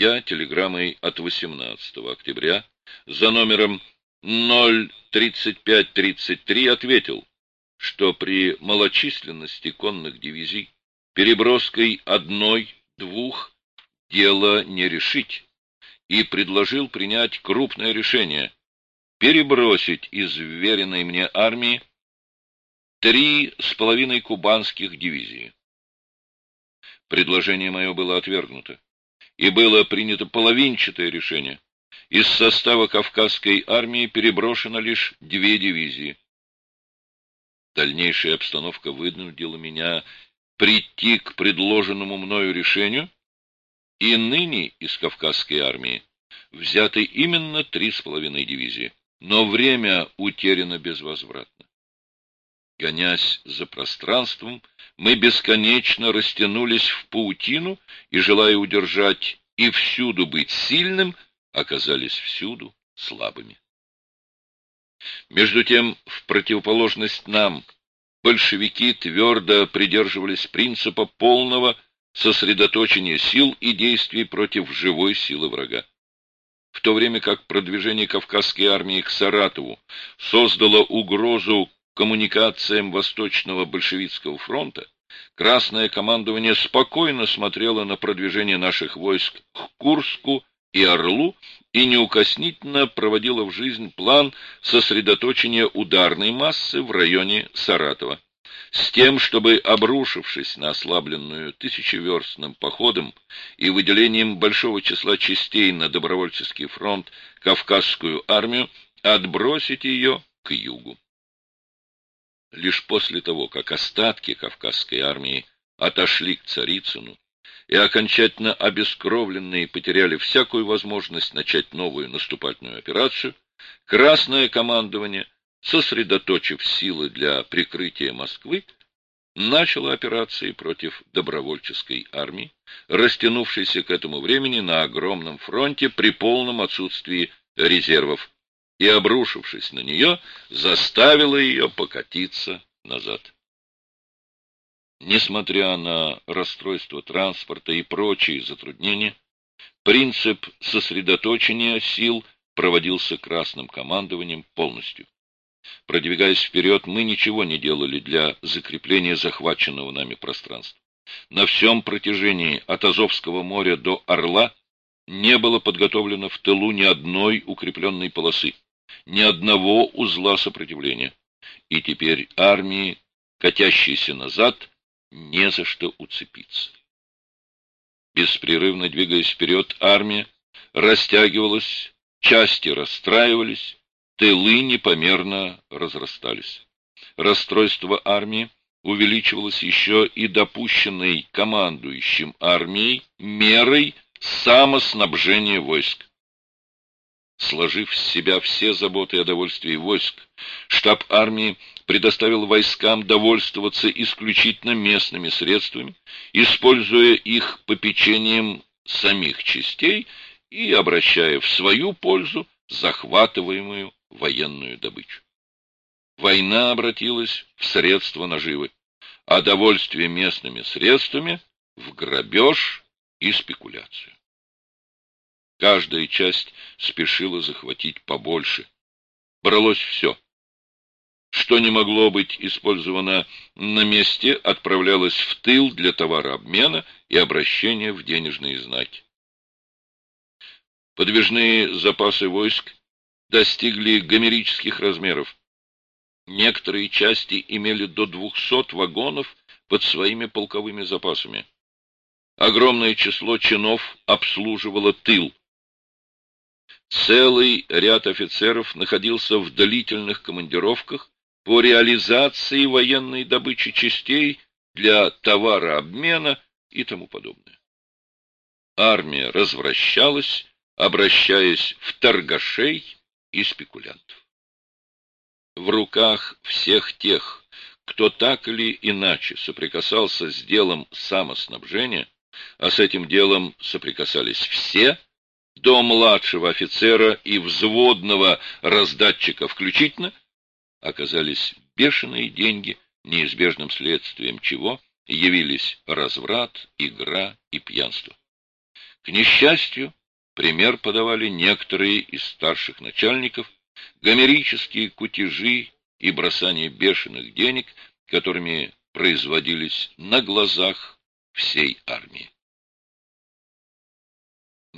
Я телеграммой от 18 октября за номером 03533 ответил, что при малочисленности конных дивизий переброской одной-двух дело не решить, и предложил принять крупное решение — перебросить из вверенной мне армии три с половиной кубанских дивизии. Предложение мое было отвергнуто, и было принято половинчатое решение. Из состава Кавказской армии переброшено лишь две дивизии. Дальнейшая обстановка вынудила меня прийти к предложенному мною решению, и ныне из Кавказской армии взяты именно три с половиной дивизии, но время утеряно безвозвратно. Гонясь за пространством, мы бесконечно растянулись в паутину и, желая удержать и всюду быть сильным, оказались всюду слабыми. Между тем, в противоположность нам, большевики твердо придерживались принципа полного сосредоточения сил и действий против живой силы врага. В то время как продвижение Кавказской армии к Саратову создало угрозу коммуникациям Восточного большевистского фронта, Красное командование спокойно смотрело на продвижение наших войск к Курску и Орлу и неукоснительно проводило в жизнь план сосредоточения ударной массы в районе Саратова, с тем, чтобы, обрушившись на ослабленную тысячеверстным походом и выделением большого числа частей на добровольческий фронт Кавказскую армию, отбросить ее к югу. Лишь после того, как остатки Кавказской армии отошли к Царицыну и окончательно обескровленные потеряли всякую возможность начать новую наступательную операцию, Красное командование, сосредоточив силы для прикрытия Москвы, начало операции против добровольческой армии, растянувшейся к этому времени на огромном фронте при полном отсутствии резервов и, обрушившись на нее, заставила ее покатиться назад. Несмотря на расстройство транспорта и прочие затруднения, принцип сосредоточения сил проводился красным командованием полностью. Продвигаясь вперед, мы ничего не делали для закрепления захваченного нами пространства. На всем протяжении от Азовского моря до Орла не было подготовлено в тылу ни одной укрепленной полосы ни одного узла сопротивления. И теперь армии, катящейся назад, не за что уцепиться. Беспрерывно двигаясь вперед, армия растягивалась, части расстраивались, тылы непомерно разрастались. Расстройство армии увеличивалось еще и допущенной командующим армией мерой самоснабжения войск сложив с себя все заботы о довольствии войск, штаб армии предоставил войскам довольствоваться исключительно местными средствами, используя их попечением самих частей и обращая в свою пользу захватываемую военную добычу. Война обратилась в средства наживы, а довольствие местными средствами — в грабеж и спекуляцию. Каждая часть спешила захватить побольше. Бралось все. Что не могло быть использовано на месте, отправлялось в тыл для товарообмена и обращения в денежные знаки. Подвижные запасы войск достигли гомерических размеров. Некоторые части имели до 200 вагонов под своими полковыми запасами. Огромное число чинов обслуживало тыл. Целый ряд офицеров находился в длительных командировках по реализации военной добычи частей для товарообмена и тому подобное. Армия развращалась, обращаясь в торгашей и спекулянтов. В руках всех тех, кто так или иначе соприкасался с делом самоснабжения, а с этим делом соприкасались все, до младшего офицера и взводного раздатчика включительно, оказались бешеные деньги, неизбежным следствием чего явились разврат, игра и пьянство. К несчастью, пример подавали некоторые из старших начальников, гомерические кутежи и бросание бешеных денег, которыми производились на глазах всей армии.